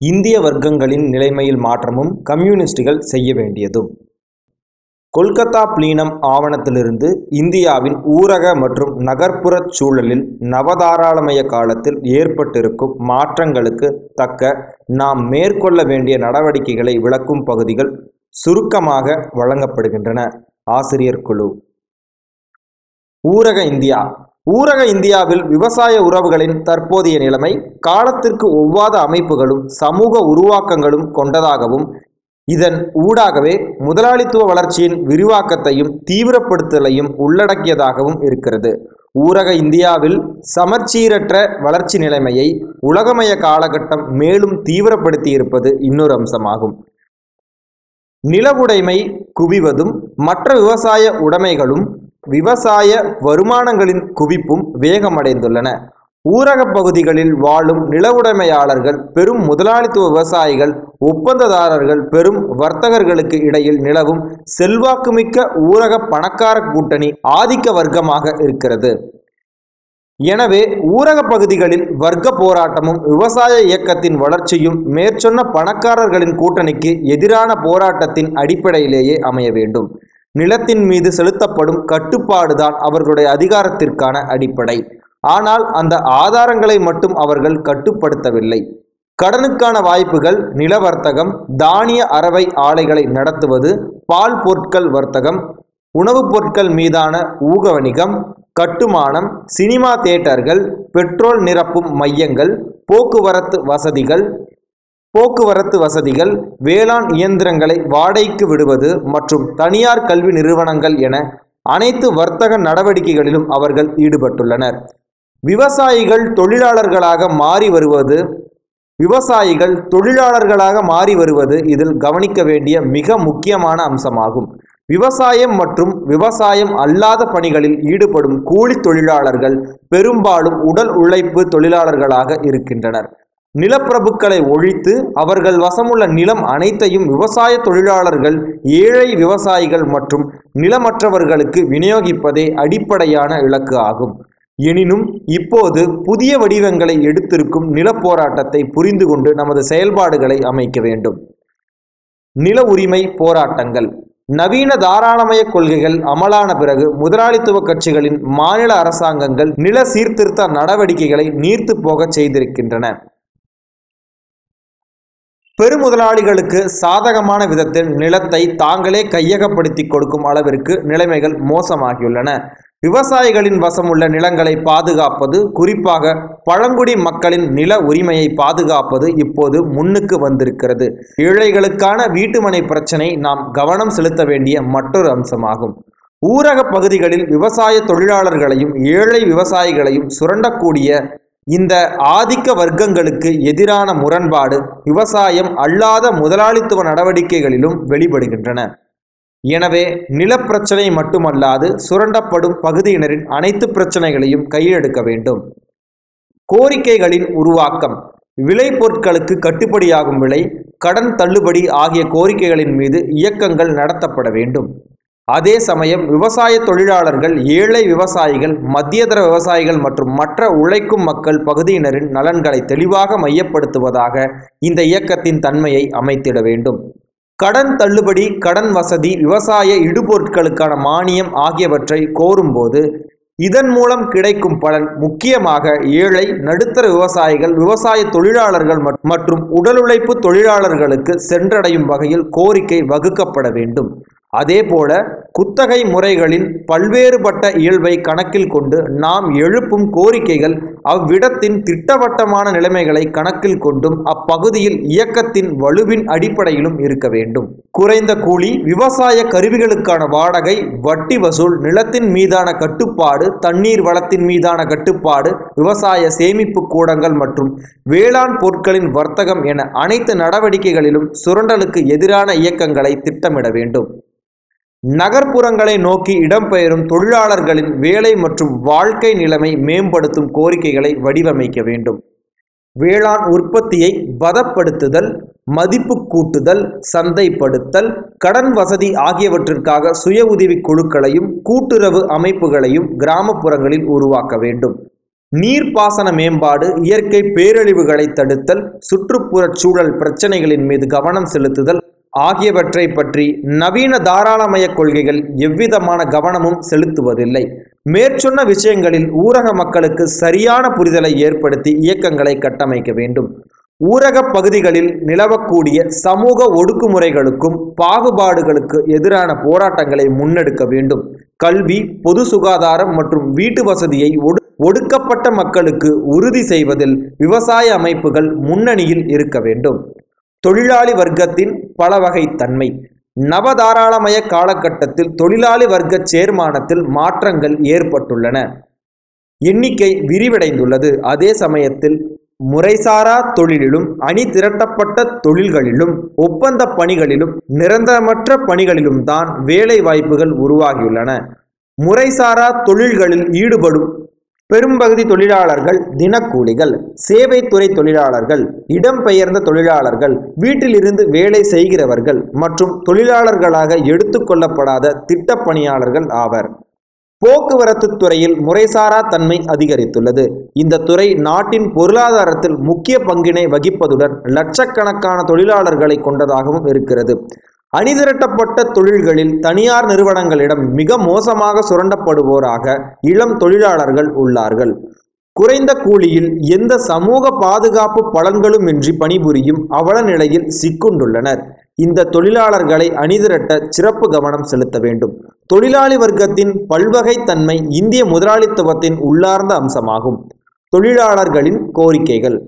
இந்திய வர்க்கங்களின் நிலைமையில் மாற்றமும் கம்யூனிஸ்டுகள் செய்ய வேண்டியதும். கொல்கத்தா பிளீனம் ஆவணத்திலிருந்து இந்தியாவின் ஊரக மற்றும் நகர்ப்புறச் சூழலில் நவதாராளமய காலத்தில் ஏற்பட்டிருக்கும் மாற்றங்களுக்கு தக்க நாம் மேற்கொள்ள வேண்டிய நடவடிக்கைகளை விளக்கும் பகுதிகள் சுருக்கமாக வழங்கப்படுகின்றன. ஆசிரியர் குழு. ஊரக இந்தியா. ஊரக இந்தியாவில் விவசாய உறவுகளின் தற்போதைய நிலைமை காலத்திற்கு ஒவ்வாத அமைப்புகளும் சமூக உருவாக்கங்களும் கொண்டதாகவும் இதன் ஊடாகவே முதலாளித்துவ வளர்ச்சியின் விரிவாக்கத்தையும் தீவிரப்படுத்தலையும் உள்ளடக்கியதாகவும் இருக்கிறது. ஊரக இந்தியாவில் சமச்சீரற்ற வளர்ச்சி நிலைமையை உலகமய காலகட்டம் மேலும் தீவிரப்படுத்தியிருப்பது இன்னொரு அம்சமாகும். நிலவுடைமை குவிவதும் மற்ற விவசாய உடைமைகளும் விவசாய வருமானங்களின் குவிப்பும் வேகமடைந்துள்ளன. ஊரக பகுதிகளில் வாழும் நிலவுடைமையாளர்கள் பெரும் முதலாளித்துவ விவசாயிகள் ஒப்பந்ததாரர்கள் பெரும் வர்த்தகர்களுக்கு இடையில் நிலவும் செல்வாக்குமிக்க ஊரக பணக்கார கூட்டணி ஆதிக்க வர்க்கமாக இருக்கிறது. எனவே ஊரக பகுதிகளில் வர்க்க போராட்டமும் விவசாய இயக்கத்தின் வளர்ச்சியும் மேற்சொன்ன பணக்காரர்களின் கூட்டணிக்கு எதிரான போராட்டத்தின் அடிப்படையிலேயே அமைய வேண்டும். நிலத்தின் மீது செலுத்தப்படும் கட்டுப்பாடுதான் அவர்களுடைய அதிகாரத்திற்கான அடிப்படை. ஆனால் அந்த ஆதாரங்களை மட்டும் அவர்கள் கட்டுப்படுத்தவில்லை. கடனுக்கான வாய்ப்புகள் நில வர்த்தகம் தானிய அரவை ஆலைகளை நடத்துவது பால் பொருட்கள் வர்த்தகம் உணவுப் பொருட்கள் மீதான ஊக வணிகம் கட்டுமானம் சினிமா தியேட்டர்கள் பெட்ரோல் நிரப்பும் மையங்கள் போக்குவரத்து வசதிகள் போக்குவரத்து வசதிகள் வேளாண் இயந்திரங்களை வாடகைக்கு விடுவது மற்றும் தனியார் கல்வி நிறுவனங்கள் என அனைத்து வர்த்தக நடவடிக்கைகளிலும் அவர்கள் ஈடுபட்டுள்ளனர். விவசாயிகள் தொழிலாளர்களாக மாறி வருவது விவசாயிகள் தொழிலாளர்களாக மாறி வருவது இதில் கவனிக்க வேண்டிய மிக முக்கியமான அம்சமாகும். விவசாயம் மற்றும் விவசாயம் அல்லாத பணிகளில் ஈடுபடும் கூலி தொழிலாளர்கள் பெரும்பாலும் உடல் உழைப்பு தொழிலாளர்களாக இருக்கின்றனர். நிலப்பிரபுக்களை ஒழித்து அவர்கள் வசமுள்ள நிலம் அனைத்தையும் விவசாய தொழிலாளர்கள் ஏழை விவசாயிகள் மற்றும் நிலமற்றவர்களுக்கு விநியோகிப்பதே அடிப்படையான இலக்கு ஆகும். எனினும் இப்போது புதிய வடிவங்களை எடுத்திருக்கும் நிலப்போராட்டத்தை புரிந்து கொண்டு நமது செயல்பாடுகளை அமைக்க வேண்டும். நில உரிமை போராட்டங்கள். நவீன தாராளமய கொள்கைகள் அமலான பிறகு முதலாளித்துவ கட்சிகளின் மாநில அரசாங்கங்கள் நில சீர்திருத்த நடவடிக்கைகளை நீர்த்து போகச் செய்திருக்கின்றன. பெருமுதலாளிகளுக்கு சாதகமான விதத்தில் நிலத்தை தாங்களே கையகப்படுத்தி கொடுக்கும் அளவிற்கு நிலைமைகள் மோசமாகியுள்ளன. விவசாயிகளின் வசமுள்ள நிலங்களை பாதுகாப்பது குறிப்பாக பழங்குடி மக்களின் நில உரிமையை பாதுகாப்பது இப்போது முன்னுக்கு வந்திருக்கிறது. ஏழைகளுக்கான வீட்டுமனை பிரச்சனை நாம் கவனம் செலுத்த வேண்டிய மற்றொரு அம்சமாகும். ஊரக பகுதிகளில் விவசாய தொழிலாளர்களையும் ஏழை விவசாயிகளையும் சுரண்டக்கூடிய இந்த ஆதிக்க வர்க்கங்களுக்கு எதிரான முரண்பாடு விவசாயம் அல்லாத முதலாளித்துவ நடவடிக்கைகளிலும் வெளிப்படுகின்றன. எனவே நிலப்பிரச்சனை மட்டுமல்லாது சுரண்டப்படும் பகுதியினரின் அனைத்து பிரச்சனைகளையும் கையெடுக்க வேண்டும். கோரிக்கைகளின் உருவாக்கம் விளைபொருட்களுக்கு கட்டுப்படியாகும் விலை கடன் தள்ளுபடி ஆகிய கோரிக்கைகளின் மீது இயக்கங்கள் நடத்தப்பட வேண்டும். அதே சமயம் விவசாய தொழிலாளர்கள் ஏழை விவசாயிகள் மத்தியதர விவசாயிகள் மற்றும் மற்ற உழைக்கும் மக்கள் பகுதியினரின் நலன்களை தெளிவாக மையப்படுத்துவதாக இந்த இயக்கத்தின் தன்மையை அமைத்திட வேண்டும். கடன் தள்ளுபடி கடன் வசதி விவசாய இடுபொருட்களுக்கான மானியம் ஆகியவற்றை கோரும்போது இதன் மூலம் கிடைக்கும் பலன் முக்கியமாக ஏழை நடுத்தர விவசாயிகள் விவசாய தொழிலாளர்கள் மற்றும் உடல் உழைப்பு தொழிலாளர்களுக்கு சென்றடையும் வகையில் கோரிக்கை வகுக்கப்பட வேண்டும். அதேபோல குத்தகை முறைகளின் பல்வேறுபட்ட இயல்பை கணக்கில் கொண்டு நாம் எழுப்பும் கோரிக்கைகள் அவ்விடத்தின் திட்டவட்டமான நிலைமைகளை கணக்கில் கொண்டும் அப்பகுதியில் இயக்கத்தின் வலுவின் அடிப்படையிலும் இருக்க வேண்டும். குறைந்த கூலி விவசாய கருவிகளுக்கான வாடகை வட்டி வசூல் நிலத்தின் மீதான கட்டுப்பாடு தண்ணீர் வளத்தின் மீதான கட்டுப்பாடு விவசாய சேமிப்பு கூடங்கள் மற்றும் வேளாண் பொருட்களின் வர்த்தகம் என அனைத்து நடவடிக்கைகளிலும் சுரண்டலுக்கு எதிரான இயக்கங்களை திட்டமிட வேண்டும். நகர்ப்புறங்களை நோக்கி இடம்பெயரும் தொழிலாளர்களின் வேலை மற்றும் வாழ்க்கை நிலைமை மேம்படுத்தும் கோரிக்கைகளை வடிவமைக்க வேண்டும். வேளாண் உற்பத்தியை பதப்படுத்துதல் மதிப்பு கூட்டுதல் சந்தைப்படுத்தல் கடன் வசதி ஆகியவற்றிற்காக சுய உதவி குழுக்களையும் கூட்டுறவு அமைப்புகளையும் கிராமப்புறங்களில் உருவாக்க வேண்டும். நீர்ப்பாசன மேம்பாடு இயற்கை பேரழிவுகளை தடுத்தல் சுற்றுப்புறச் சூழல் பிரச்சனைகளின் மீது கவனம் செலுத்துதல் ஆகியவற்றை பற்றி நவீன தாராளமய கொள்கைகள் எவ்விதமான கவனமும் செலுத்துவதில்லை. மேற்சொன்ன விஷயங்களில் ஊரக மக்களுக்கு சரியான புரிதலை ஏற்படுத்தி இயக்கங்களை கட்டமைக்க வேண்டும். ஊரக பகுதிகளில் நிலவக்கூடிய சமூக ஒடுக்குமுறைகளுக்கும் பாகுபாடுகளுக்கு எதிரான போராட்டங்களை முன்னெடுக்க வேண்டும். கல்வி பொது சுகாதாரம் மற்றும் வீட்டு வசதியை ஒடு ஒடுக்கப்பட்ட மக்களுக்கு உறுதி செய்வதில் விவசாய அமைப்புகள் முன்னணியில் இருக்க வேண்டும். தொழிலாளி வர்க்கத்தின் பல வகை தன்மை. நவதாராளமய காலகட்டத்தில் தொழிலாளி வர்க்க சேர்மானத்தில் மாற்றங்கள் ஏற்பட்டுள்ளன. எண்ணிக்கை விரிவடைந்துள்ளது. அதே சமயத்தில் முறைசாரா தொழிலிலும் அணி திரட்டப்பட்ட தொழில்களிலும் ஒப்பந்த பணிகளிலும் நிரந்தரமற்ற பணிகளிலும் தான் வேலை வாய்ப்புகள் உருவாகியுள்ளன. முறைசாரா தொழில்களில் ஈடுபடும் பெரும்பகுதி தொழிலாளர்கள் தினக்கூலிகள் சேவைத்துறை தொழிலாளர்கள் இடம்பெயர்ந்த தொழிலாளர்கள் வீட்டிலிருந்து வேலை செய்கிறவர்கள் மற்றும் தொழிலாளர்களாக எடுத்துக்கொள்ளப்படாத திட்டப்பணியாளர்கள் ஆவர். போக்குவரத்து துறையில் முறைசாரா தன்மை அதிகரித்துள்ளது. இந்த துறை நாட்டின் பொருளாதாரத்தில் முக்கிய பங்கினை வகிப்பதுடன் லட்சக்கணக்கான தொழிலாளர்களை கொண்டதாகவும் இருக்கிறது. அணிதிரட்டப்பட்ட தொழில்களில் தனியார் நிறுவனங்களிடம் மிக மோசமாக சுரண்டப்படுவோராக இளம் தொழிலாளர்கள் உள்ளார்கள். குறைந்த கூலியில் எந்த சமூக பாதுகாப்பு பலன்களுமின்றி பணிபுரியும் அவல நிலையில் சிக்குண்டுள்ளனர். இந்த தொழிலாளர்களை அணிதிரட்ட சிறப்பு கவனம் செலுத்த வேண்டும். தொழிலாளி வர்க்கத்தின் பல்வகைத்தன்மை இந்திய முதலாளித்துவத்தின் உள்ளார்ந்த அம்சமாகும். தொழிலாளர்களின் கோரிக்கைகள்.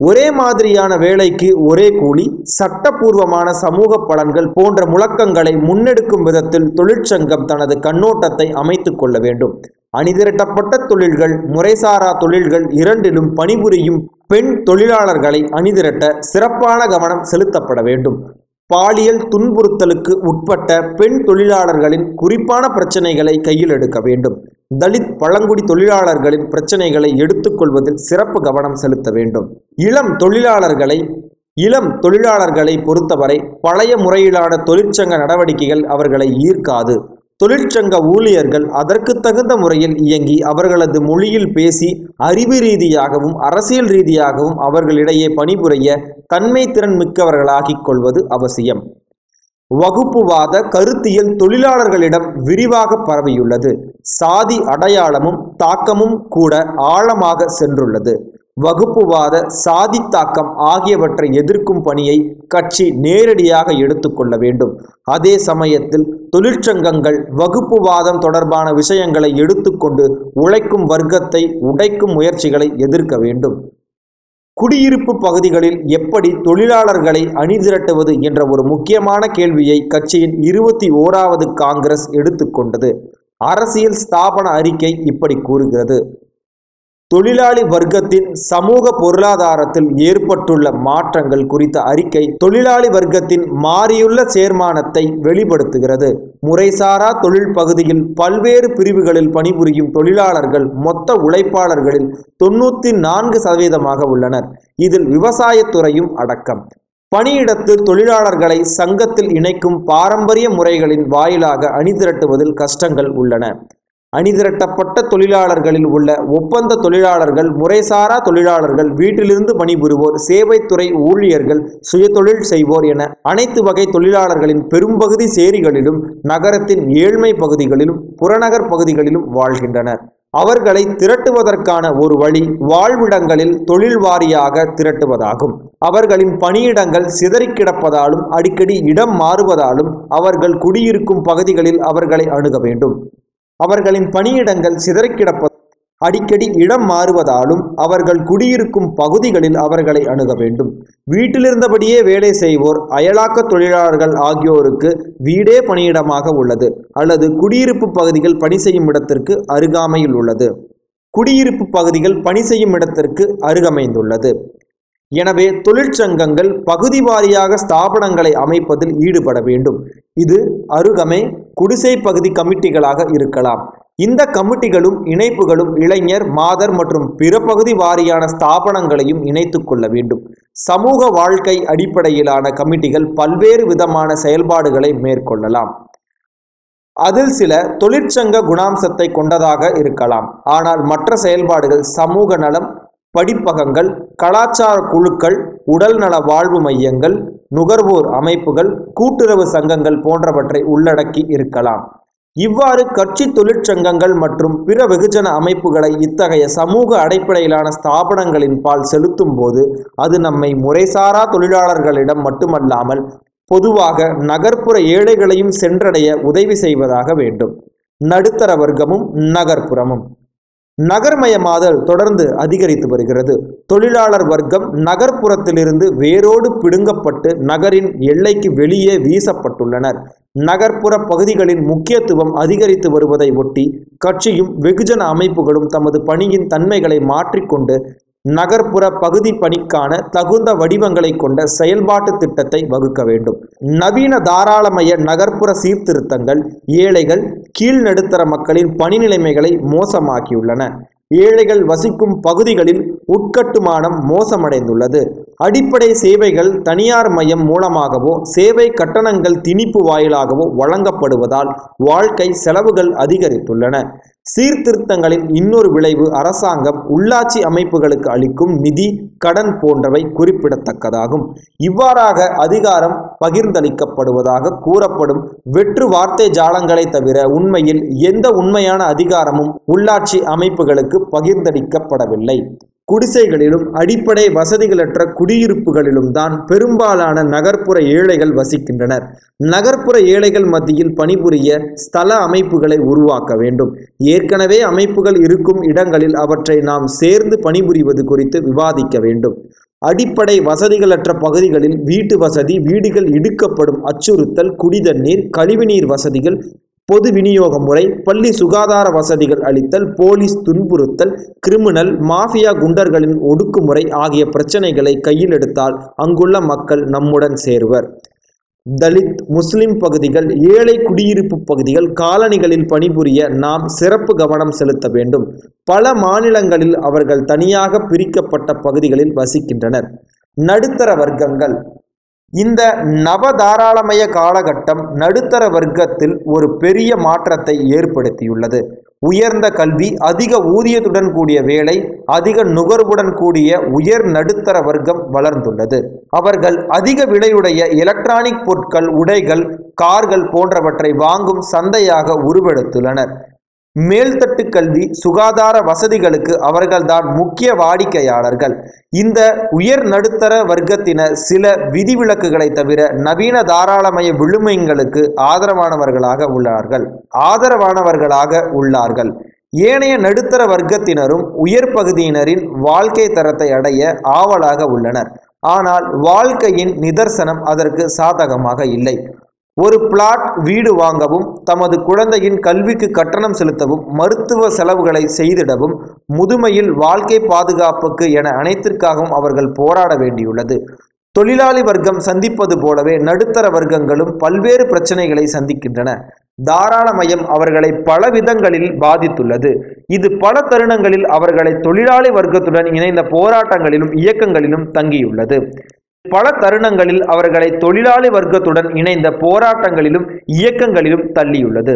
ஒரே மாதிரியான வேலைக்கு ஒரே கூலி சட்டப்பூர்வமான சமூக பலன்கள் போன்ற முழக்கங்களை முன்னெடுக்கும் விதத்தில் தொழிற்சங்கம் தனது கண்ணோட்டத்தை அமைத்து கொள்ள வேண்டும். அணிதிரட்டப்பட்ட தொழில்கள் முறைசாரா தொழில்கள் இரண்டிலும் பணிபுரியும் பெண் தொழிலாளர்களை அணிதிரட்ட சிறப்பான கவனம் செலுத்தப்பட வேண்டும். பாலியல் துன்புறுத்தலுக்கு உட்பட்ட பெண் தொழிலாளர்களின் குறிப்பான பிரச்சனைகளை கையில் எடுக்க வேண்டும். தலித் பழங்குடி தொழிலாளர்களின் பிரச்சனைகளை எடுத்துக்கொள்வதில் சிறப்பு கவனம் செலுத்த வேண்டும். இளம் தொழிலாளர்களை இளம் தொழிலாளர்களை பொறுத்தவரை பழைய முறையிலான தொழிற்சங்க நடவடிக்கைகள் அவர்களை ஈர்க்காது. தொழிற்சங்க ஊழியர்கள் அதற்கு தகுந்த முறையில் இயங்கி அவர்களது மொழியில் பேசி அறிவு ரீதியாகவும் அரசியல் ரீதியாகவும் அவர்களிடையே பணிபுரிய தன்மை திறன் மிக்கவர்களாகிக் கொள்வது அவசியம். வகுப்புவாத கருத்தியல் தொழிலாளர்களிடம் விரிவாக பரவியுள்ளது. சாதி அடையாளமும் தாக்கமும் கூட ஆழமாக சென்றுள்ளது. வகுப்புவாத சாதி தாக்கம் ஆகியவற்றை எதிர்க்கும் பணியை கட்சி நேரடியாக எடுத்துக்கொள்ள வேண்டும். அதே சமயத்தில் தொழிற்சங்கங்கள் வகுப்புவாதம் தொடர்பான விஷயங்களை எடுத்துக்கொண்டு உழைக்கும் வர்க்கத்தை உடைக்கும் முயற்சிகளை எதிர்க்க வேண்டும். குடியிருப்பு பகுதிகளில் எப்படி தொழிலாளர்களை அணிதிரட்டுவது என்ற ஒரு முக்கியமான கேள்வியை கட்சியின் இருபத்தி ஓராவது காங்கிரஸ் எடுத்துக்கொண்டது. அரசியல் ஸ்தாபன அறிக்கை இப்படி கூறுகிறது. தொழிலாளி வர்க்கத்தின் சமூக பொருளாதாரத்தில் ஏற்பட்டுள்ள மாற்றங்கள் குறித்த அறிக்கை தொழிலாளி வர்க்கத்தின் மாறியுள்ள சேர்மானத்தை வெளிப்படுத்துகிறது. முறைசாரா தொழில் பகுதியில் பல்வேறு பிரிவுகளில் பணிபுரியும் தொழிலாளர்கள் மொத்த உழைப்பாளர்களில் தொண்ணூற்றி நான்கு சதவீதமாக உள்ளனர். இதில் விவசாயத்துறையும் அடக்கம். பணியிடத்து தொழிலாளர்களை சங்கத்தில் இணைக்கும் பாரம்பரிய முறைகளின் வாயிலாக அணிதிரட்டுவதில் கஷ்டங்கள் உள்ளன. அணிதிரட்டப்பட்ட தொழிலாளர்களில் உள்ள ஒப்பந்த தொழிலாளர்கள் முறைசாரா தொழிலாளர்கள் வீட்டிலிருந்து பணிபுரிவோர் சேவைத்துறை ஊழியர்கள் சுயதொழில் செய்வோர் என அனைத்து வகை தொழிலாளர்களின் பெரும்பகுதி சேரிகளிலும் நகரத்தின் ஏழ்மை பகுதிகளிலும் புறநகர் பகுதிகளிலும் வாழ்கின்றனர். அவர்களை திரட்டுவதற்கான ஒரு வழி வாழ்விடங்களில் தொழில் வாரியாக திரட்டுவதாகும். அவர்களின் பணியிடங்கள் சிதறிக் கிடப்பதாலும் அடிக்கடி இடம் மாறுவதாலும் அவர்கள் குடியிருக்கும் பகுதிகளில் அவர்களை அணுக வேண்டும். அவர்களின் பணியிடங்கள் சிதறிக்கிடப்ப அடிக்கடி இடம் மாறுவதாலும் அவர்கள் குடியிருக்கும் பகுதிகளில் அவர்களை அணுக வேண்டும். வீட்டிலிருந்தபடியே வேலை செய்வோர் அயலாக்க தொழிலாளர்கள் ஆகியோருக்கு வீடே பணியிடமாக உள்ளது அல்லது குடியிருப்பு பகுதிகள் பணி செய்யும் இடத்திற்கு அருகாமையில் உள்ளது. குடியிருப்பு பகுதிகள் பணி செய்யும் இடத்திற்கு அருகமைந்துள்ளது. எனவே தொழிற்சங்கங்கள் பகுதி வாரியாக ஸ்தாபனங்களை அமைப்பதில் ஈடுபட வேண்டும். இது அருகமை குடிசை பகுதி கமிட்டிகளாக இருக்கலாம். இந்த கமிட்டிகளும் இணைப்புகளும் இளைஞர் மாதர் மற்றும் பிற பகுதி வாரியான ஸ்தாபனங்களையும் இணைத்து கொள்ள வேண்டும். சமூக வாழ்க்கை அடிப்படையிலான கமிட்டிகள் பல்வேறு விதமான செயல்பாடுகளை மேற்கொள்ளலாம். அதில் சில தொழிற்சங்க குணாம்சத்தை கொண்டதாக இருக்கலாம். ஆனால் மற்ற செயல்பாடுகள் சமூக நலம் படிப்பகங்கள் கலாச்சார குழுக்கள் உடல்நல வாழ்வு மையங்கள் நுகர்வோர் அமைப்புகள் கூட்டுறவு சங்கங்கள் போன்றவற்றை உள்ளடக்கி இருக்கலாம். இவ்வாறு கட்சி தொழிற்சங்கங்கள் மற்றும் பிற வெகுஜன அமைப்புகளை இத்தகைய சமூக அடிப்படையிலான ஸ்தாபனங்களின் பால் செலுத்தும் போது அது நம்மை முறைசாரா தொழிலாளர்களிடம் மட்டுமல்லாமல் பொதுவாக நகர்ப்புற ஏழைகளையும் சென்றடைய உதவி செய்வதாக வேண்டும். நடுத்தர வர்க்கமும் நகர்ப்புறமும். நகர்மயமாதல் தொடர்ந்து அதிகரித்து வருகிறது. தொழிலாளர் வர்க்கம் நகர்ப்புறத்திலிருந்து வேரோடு பிடுங்கப்பட்டு நகரின் எல்லைக்கு வெளியே வீசப்பட்டுள்ளனர். நகர்ப்புற பகுதிகளின் முக்கியத்துவம் அதிகரித்து வருவதை ஒட்டி கட்சியும் வெகுஜன அமைப்புகளும் தமது பணியின் தன்மைகளை மாற்றிக்கொண்டு நகர்ப்புற பகுதி பணிக்கான தகுந்த வடிவங்களை கொண்ட செயல்பாட்டு திட்டத்தை வகுக்க வேண்டும். நவீன தாராளமய நகர்ப்புற சீர்திருத்தங்கள் ஏழைகள் கீழ்நடுத்தர மக்களின் பணி நிலைமைகளை மோசமாக்கியுள்ளன. ஏழைகள் வசிக்கும் பகுதிகளில் உட்கட்டுமானம் மோசமடைந்துள்ளது. அடிப்படை சேவைகள் தனியார் மையம் மூலமாகவோ சேவை கட்டணங்கள் திணிப்பு வாயிலாகவோ வழங்கப்படுவதால் வாழ்க்கை செலவுகள் அதிகரித்துள்ளன. சீர்திருத்தங்களின் இன்னொரு விளைவு அரசாங்கம் உள்ளாட்சி அமைப்புகளுக்கு அளிக்கும் நிதி கடன் போன்றவை குறிப்பிடத்தக்கதாகும். இவ்வாறாக அதிகாரம் பகிர்ந்தளிக்கப்படுவதாக கூறப்படும் வெற்று வார்த்தை ஜாலங்களை தவிர உண்மையில் எந்த உண்மையான அதிகாரமும் உள்ளாட்சி அமைப்புகளுக்கு பகிர்ந்தளிக்கப்படவில்லை. குடிசைகளிலும் அடிப்படை வசதிகளற்ற குடியிருப்புகளிலும் தான் பெரும்பாலான நகர்ப்புற ஏழைகள் வசிக்கின்றனர். நகர்ப்புற ஏழைகள் மத்தியில் பணிபுரிய ஸ்தல அமைப்புகளை உருவாக்க வேண்டும். ஏற்கனவே அமைப்புகள் இருக்கும் இடங்களில் அவற்றை நாம் சேர்ந்து பணிபுரிவது குறித்து விவாதிக்க வேண்டும். அடிப்படை வசதிகளற்ற பகுதிகளில் வீட்டு வசதி வீடுகள் இடுக்கப்படும் அச்சுறுத்தல் குடிதண்ணீர் கழிவுநீர் வசதிகள் பொது விநியோக முறை பள்ளி சுகாதார வசதிகள் அளித்தல் போலீஸ் துன்புறுத்தல் கிரிமினல் மாஃபியா குண்டர்களின் ஒடுக்குமுறை ஆகிய பிரச்சனைகளை கையில் எடுத்தால் அங்குள்ள மக்கள் நம்முடன் சேருவர். தலித் முஸ்லிம் பகுதிகள் ஏழை குடியிருப்பு பகுதிகள் காலனிகளில் பணிபுரிய நாம் சிறப்பு கவனம் செலுத்த வேண்டும். பல மாநிலங்களில் அவர்கள் தனியாக பிரிக்கப்பட்ட பகுதிகளில் வசிக்கின்றனர். நடுத்தர வர்க்கங்கள் இந்த நவதாராளமய காலகட்டம் நடுத்தர வர்க்கத்தில் ஒரு பெரிய மாற்றத்தை ஏற்படுத்தியுள்ளது. உயர்ந்த கல்வி அதிக ஊதியத்துடன் கூடிய வேலை அதிக நுகர்வுடன் கூடிய உயர் நடுத்தர வர்க்கம் வளர்ந்துள்ளது. அவர்கள் அதிக விலையுடைய எலக்ட்ரானிக் பொருட்கள் உடைகள் கார்கள் போன்றவற்றை வாங்கும் சந்தையாக உருவெடுத்துள்ளனர். மேல்தட்டு கல்வி சுகாதார வசதிகளுக்கு அவர்கள்தான் முக்கிய வாடிக்கையாளர்கள். இந்த உயர் நடுத்தர வர்க்கத்தினர் சில விதிவிலக்குகளை தவிர நவீன தாராளமய விழுமைங்களுக்கு ஆதரவானவர்களாக உள்ளார்கள். ஆதரவானவர்களாக உள்ளார்கள். ஏனைய நடுத்தர வர்க்கத்தினரும் உயர் பகுதியினரின் வாழ்க்கை தரத்தை அடைய ஆவலாக உள்ளனர். ஆனால் வாழ்க்கையின் நிதர்சனம் அதற்கு சாதகமாக இல்லை. ஒரு பிளாட் வீடு வாங்கவும் தமது குழந்தையின் கல்விக்கு கட்டணம் செலுத்தவும் மருத்துவ செலவுகளை செய்திடவும் முதுமையில் வாழ்க்கை பாதுகாப்புக்கு என அனைத்திற்காகவும் அவர்கள் போராட வேண்டியுள்ளது. தொழிலாளி வர்க்கம் சந்திப்பது போலவே நடுத்தர வர்க்கங்களும் பல்வேறு பிரச்சனைகளை சந்திக்கின்றன. தாராளமயம் அவர்களை பல விதங்களில் பாதித்துள்ளது. இது பல தருணங்களில் அவர்களை தொழிலாளி வர்க்கத்துடன் இணைந்த போராட்டங்களிலும் இயக்கங்களிலும் தங்கியுள்ளது. பல தருணங்களில் அவர்களை தொழிலாளி வர்க்கத்துடன் இணைந்த போராட்டங்களிலும் இயக்கங்களிலும் தள்ளியுள்ளது.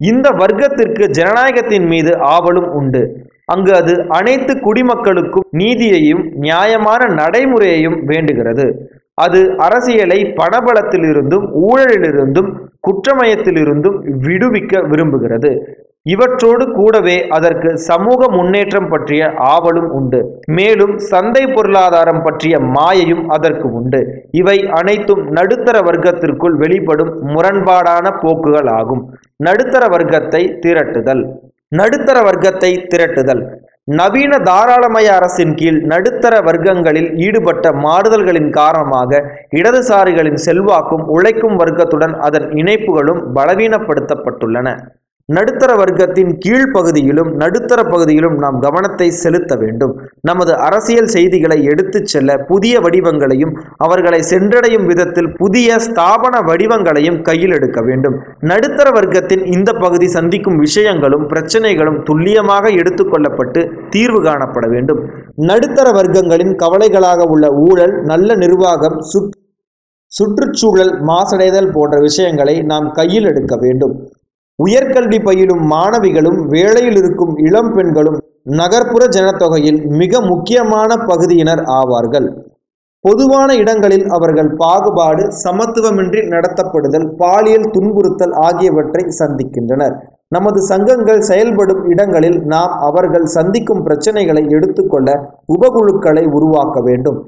இந்த வர்க்கத்திற்கு ஜனநாயகத்தின் மீது ஆவலும் உண்டு. அங்கு அது அனைத்து குடிமக்களுக்கும் நீதியையும் நியாயமான நடைமுறையையும் வேண்டுகிறது. அது அரசியலை பணபலத்திலிருந்தும் ஊழலிலிருந்தும் குற்றமயத்திலிருந்தும் விடுவிக்க விரும்புகிறது. இவற்றோடு கூடவே அதற்கு சமூக முன்னேற்றம் பற்றிய ஆவலும் உண்டு. மேலும் சந்தை பொருளாதாரம் பற்றிய மாயையும் அதற்கு உண்டு. இவை அனைத்தும் நடுத்தர வர்க்கத்திற்குள் வெளிப்படும் முரண்பாடான போக்குகள் ஆகும் நடுத்தர வர்க்கத்தை திரட்டுதல். நடுத்தர வர்க்கத்தை திரட்டுதல். நவீன தாராளமய அரசின் கீழ் நடுத்தர வர்க்கங்களில் ஈடுபட்ட மாறுதல்களின் காரணமாக இடதுசாரிகளின் செல்வாக்கும் உழைக்கும் வர்க்கத்துடன் அதன் இணைப்புகளும் பலவீனப்படுத்தப்பட்டுள்ளன. நடுத்தர வர்க்கத்தின் கீழ்ப்பகுதியிலும் நடுத்தர பகுதியிலும் நாம் கவனத்தை செலுத்த வேண்டும். நமது அரசியல் செய்திகளை எடுத்துச் செல்ல புதிய வடிவங்களையும் அவர்களை சென்றடையும் விதத்தில் புதிய ஸ்தாபன வடிவங்களையும் கையில் எடுக்க வேண்டும். நடுத்தர வர்க்கத்தின் இந்த பகுதி சந்திக்கும் விஷயங்களும் பிரச்சனைகளும் துல்லியமாக எடுத்துக்கொள்ளப்பட்டு தீர்வு காணப்பட வேண்டும். நடுத்தர வர்க்கங்களின் கவலைகளாக உள்ள ஊழல் நல்ல நிர்வாகம் சுற்றுச்சூழல் மாசடைதல் போன்ற விஷயங்களை நாம் கையில் எடுக்க வேண்டும். உயர்கல்வி பயிலும் மாணவிகளும் வேலையில் இருக்கும் இளம் பெண்களும் நகர்ப்புற ஜனத்தொகையில் மிக முக்கியமான பகுதியினர் ஆவார்கள். பொதுவான இடங்களில் அவர்கள் பாகுபாடு சமத்துவமின்றி நடத்தப்படுதல் பாலியல் துன்புறுத்தல் ஆகியவற்றை சந்திக்கின்றனர். நமது சங்கங்கள் செயல்படும் இடங்களில் நாம் அவர்கள் சந்திக்கும் பிரச்சனைகளை எடுத்துக்கொள்ள உபகுழுக்களை உருவாக்க வேண்டும்.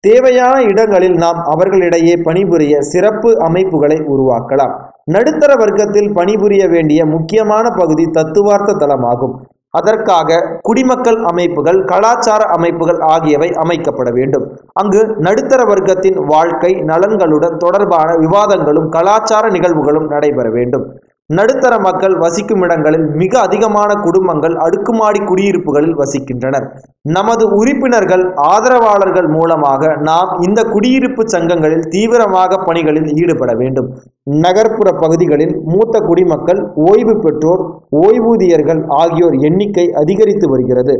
தேவையான இடங்களில் நாம் அவர்களிடையே பணிபுரிய சிறப்பு அமைப்புகளை உருவாக்கலாம். நடுத்தர வர்க்கத்தில் பணிபுரிய வேண்டிய முக்கியமான பகுதி தத்துவார்த்த தளமாகும். அதற்காக குடிமக்கள் அமைப்புகள் கலாச்சார அமைப்புகள் ஆகியவை அமைக்கப்பட வேண்டும். அங்கு நடுத்தர வர்க்கத்தின் வாழ்க்கை நலன்களுடன் தொடர்பான விவாதங்களும் கலாச்சார நிகழ்வுகளும் நடைபெற வேண்டும். நடுத்தர மக்கள் வசிக்கும் இடங்களில் மிக அதிகமான குடும்பங்கள் அடுக்குமாடி குடியிருப்புகளில் வசிக்கின்றனர். நமது உறுப்பினர்கள் ஆதரவாளர்கள் மூலமாக நாம் இந்த குடியிருப்பு சங்கங்களில் தீவிரமாக பணிகளில் ஈடுபட வேண்டும். நகர்ப்புற பகுதிகளில் மூத்த குடிமக்கள் ஓய்வு பெற்றோர் ஓய்வூதியர்கள் ஆகியோர் எண்ணிக்கை அதிகரித்து வருகிறது.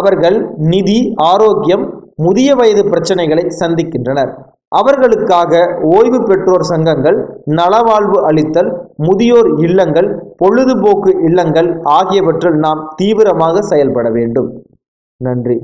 அவர்கள் நிதி ஆரோக்கியம் முதிய வயது பிரச்சனைகளை சந்திக்கின்றனர். அவர்களுக்காக ஓய்வு பெற்றோர் சங்கங்கள் நலவாழ்வு அளித்தல் முதியோர் இல்லங்கள் பொழுதுபோக்கு இல்லங்கள் ஆகியவற்றில் நாம் தீவிரமாக செயல்பட வேண்டும். நன்றி.